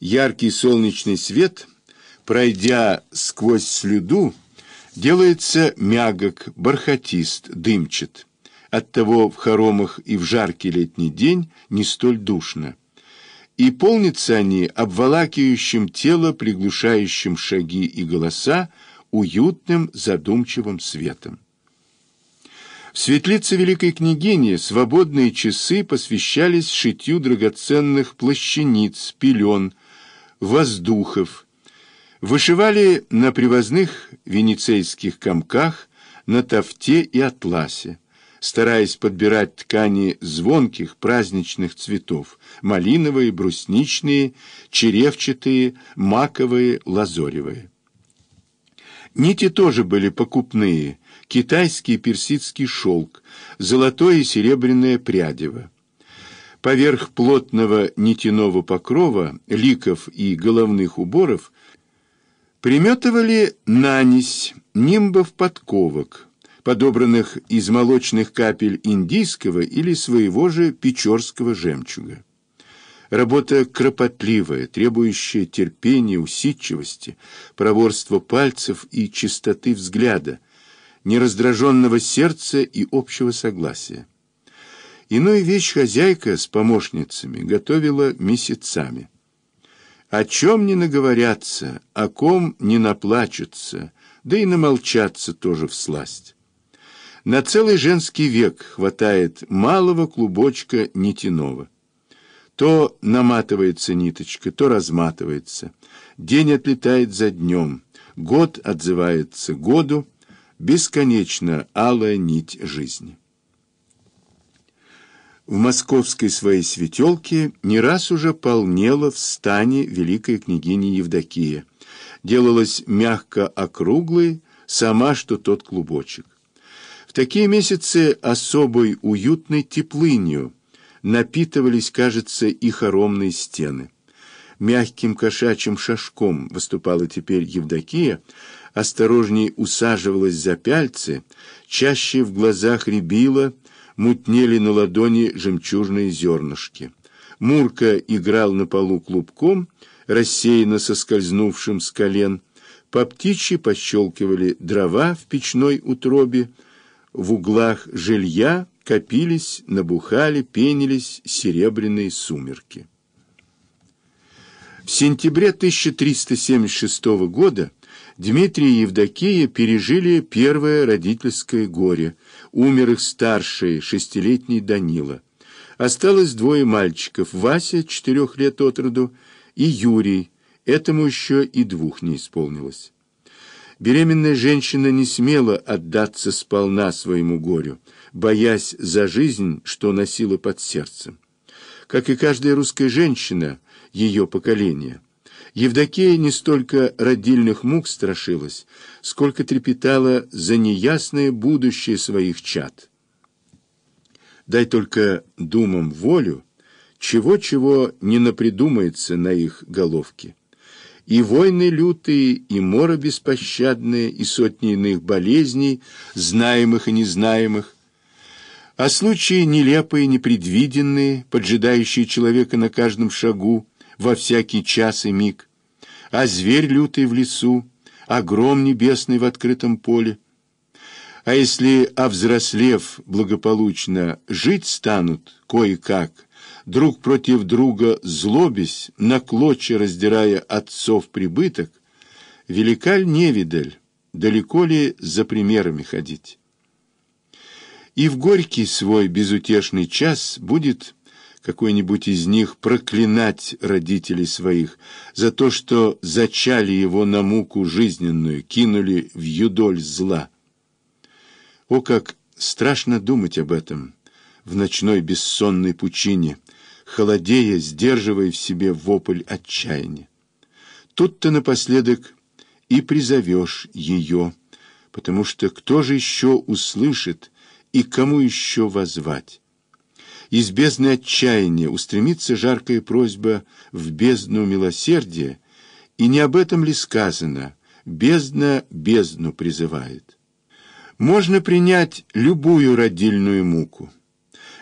Яркий солнечный свет, пройдя сквозь слюду, делается мягок, бархатист, дымчат. Оттого в хоромах и в жаркий летний день не столь душно. И полнятся они обволакивающим тело, приглушающим шаги и голоса, уютным задумчивым светом. В светлице Великой Княгини свободные часы посвящались шитью драгоценных плащаниц, пелен, воздухов. Вышивали на привозных венецейских комках, на тофте и атласе, стараясь подбирать ткани звонких праздничных цветов, малиновые, брусничные, черевчатые, маковые, лазоревые. Нити тоже были покупные, китайский персидский шелк, золотое и серебряное прядево. Поверх плотного нитяного покрова, ликов и головных уборов приметывали нанись нимбов подковок, подобранных из молочных капель индийского или своего же печорского жемчуга. Работа кропотливая, требующая терпения, усидчивости, проворства пальцев и чистоты взгляда, нераздраженного сердца и общего согласия. Иную вещь хозяйка с помощницами готовила месяцами. О чем не наговорятся, о ком не наплачутся, да и намолчаться тоже всласть. На целый женский век хватает малого клубочка нитяного. То наматывается ниточка, то разматывается. День отлетает за днем, год отзывается году, бесконечно алая нить жизни. В московской своей светелке не раз уже полнела в стане великая княгиня Евдокия. Делалась мягко округлой, сама что тот клубочек. В такие месяцы особой уютной теплынью напитывались, кажется, и хоромные стены. Мягким кошачьим шажком выступала теперь Евдокия, осторожней усаживалась за пяльцы, чаще в глазах рябила, мутнели на ладони жемчужные зернышки. Мурка играл на полу клубком, рассеянно соскользнувшим с колен. По птичьи пощелкивали дрова в печной утробе. В углах жилья копились, набухали, пенились серебряные сумерки. В сентябре 1376 года Дмитрий и Евдокия пережили первое родительское горе. Умер их старший, шестилетний Данила. Осталось двое мальчиков, Вася, четырех лет от роду, и Юрий, этому еще и двух не исполнилось. Беременная женщина не смела отдаться сполна своему горю, боясь за жизнь, что носила под сердцем. Как и каждая русская женщина ее поколения – Евдокия не столько родильных мук страшилась, сколько трепетала за неясное будущее своих чад. Дай только думам волю, чего-чего не напридумается на их головке. И войны лютые, и море беспощадные, и сотни иных болезней, знаемых и незнаемых, а случаи нелепые, непредвиденные, поджидающие человека на каждом шагу, во всякий час и миг, а зверь лютый в лесу, а небесный в открытом поле. А если, овзрослев благополучно, жить станут кое-как, друг против друга злобясь, на клочья раздирая отцов прибыток, велика ль невидаль, далеко ли за примерами ходить? И в горький свой безутешный час будет какой-нибудь из них проклинать родителей своих за то, что зачали его на муку жизненную, кинули в юдоль зла. О, как страшно думать об этом в ночной бессонной пучине, холодея, сдерживая в себе вопль отчаяния. Тут-то напоследок и призовешь ее, потому что кто же еще услышит и кому еще возвать? Из бездны отчаяния устремится жаркая просьба в бездну милосердия, и не об этом ли сказано «бездна бездну призывает». Можно принять любую родильную муку,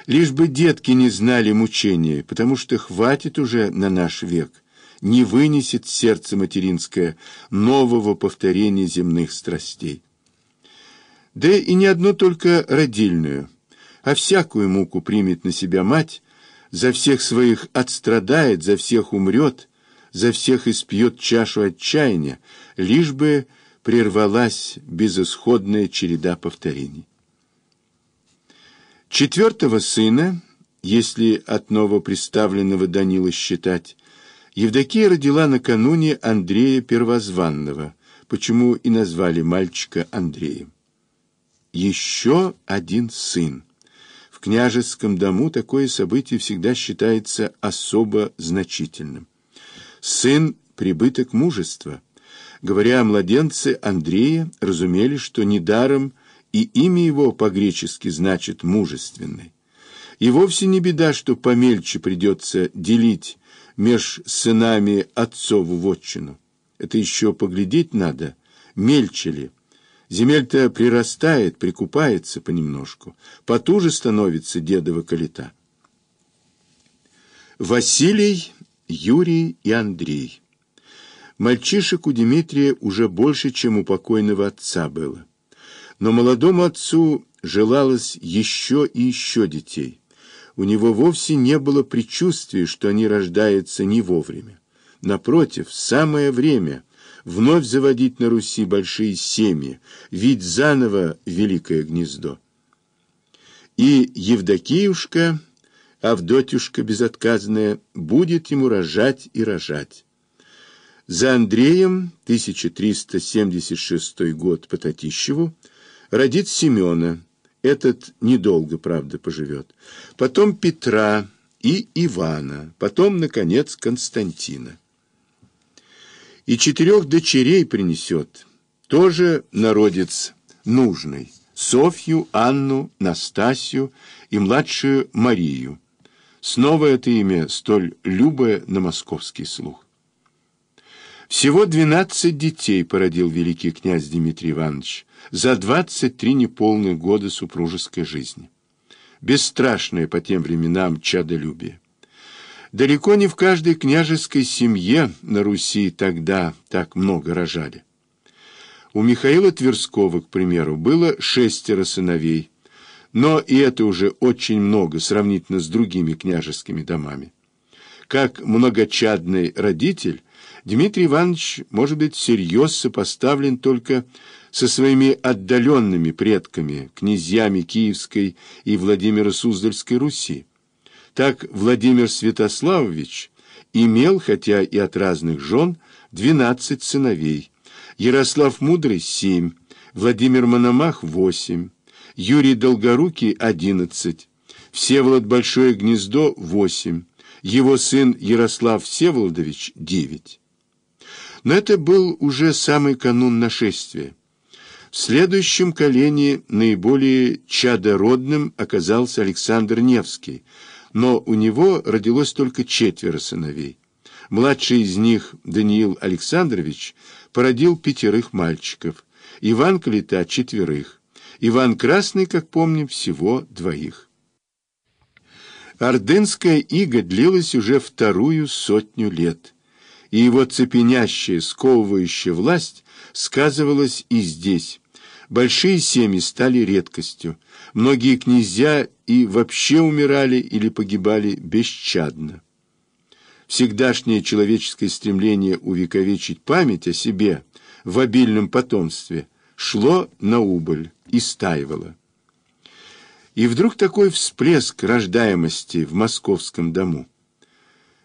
лишь бы детки не знали мучения, потому что хватит уже на наш век, не вынесет сердце материнское нового повторения земных страстей. Да и не одно только родильную, а всякую муку примет на себя мать, за всех своих отстрадает, за всех умрет, за всех испьет чашу отчаяния, лишь бы прервалась безысходная череда повторений. Четвертого сына, если от новоприставленного Данила считать, Евдокия родила накануне Андрея Первозванного, почему и назвали мальчика Андреем. Еще один сын. В княжеском дому такое событие всегда считается особо значительным. Сын – прибыток мужества. Говоря о младенце Андрея, разумели, что недаром и имя его по-гречески значит «мужественный». И вовсе не беда, что помельче придется делить меж сынами отцову вотчину. Это еще поглядеть надо, мельче ли. Земель-то прирастает, прикупается понемножку, потуже становится дедова калита. Василий, Юрий и Андрей. Мальчишек у Дмитрия уже больше, чем у покойного отца было. Но молодому отцу желалось еще и еще детей. У него вовсе не было предчувствия, что они рождаются не вовремя. Напротив, самое время вновь заводить на Руси большие семьи, ведь заново великое гнездо. И Евдокиюшка, Авдотюшка безотказная, будет ему рожать и рожать. За Андреем, 1376 год по Татищеву, родит Семена, этот недолго, правда, поживет, потом Петра и Ивана, потом, наконец, Константина и четырех дочерей принесет, тоже народец нужный, Софью, Анну, Настасью и младшую Марию. Снова это имя столь любое на московский слух. Всего двенадцать детей породил великий князь Дмитрий Иванович за двадцать три неполных года супружеской жизни. Бесстрашное по тем временам чадолюбие. Далеко не в каждой княжеской семье на Руси тогда так много рожали. У Михаила Тверского, к примеру, было шестеро сыновей, но и это уже очень много сравнительно с другими княжескими домами. Как многочадный родитель, Дмитрий Иванович, может быть, всерьез сопоставлен только со своими отдаленными предками, князьями Киевской и Владимира Суздальской Руси. Так Владимир Святославович имел, хотя и от разных жен, двенадцать сыновей, Ярослав Мудрый – семь, Владимир Мономах – восемь, Юрий Долгорукий – одиннадцать, Всеволод Большое Гнездо – восемь, его сын Ярослав Всеволодович – девять. Но это был уже самый канун нашествия. В следующем колене наиболее чадородным оказался Александр Невский – но у него родилось только четверо сыновей. Младший из них, Даниил Александрович, породил пятерых мальчиков, Иван Калита – четверых, Иван Красный, как помним, всего двоих. Ордынская ига длилась уже вторую сотню лет, и его цепенящая, сковывающая власть сказывалась и здесь. Большие семьи стали редкостью, многие князья и вообще умирали или погибали бесчадно. Всегдашнее человеческое стремление увековечить память о себе в обильном потомстве шло на убыль и стаивало. И вдруг такой всплеск рождаемости в московском дому.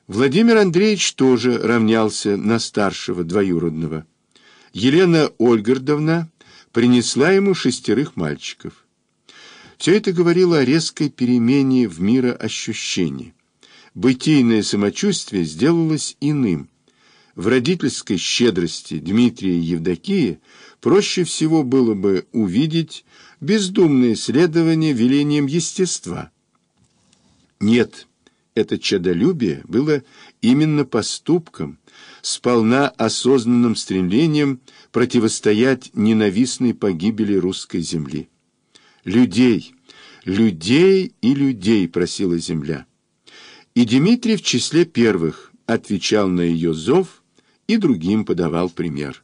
Владимир Андреевич тоже равнялся на старшего двоюродного. Елена Ольгардовна принесла ему шестерых мальчиков. Все это говорило о резкой перемене в мироощущении. Бытийное самочувствие сделалось иным. В родительской щедрости Дмитрия и Евдокии проще всего было бы увидеть бездумное следование велением естества. Нет, это чадолюбие было именно поступком, сполна осознанным стремлением противостоять ненавистной погибели русской земли. Людей, людей и людей просила земля. И Дмитрий в числе первых отвечал на ее зов и другим подавал пример.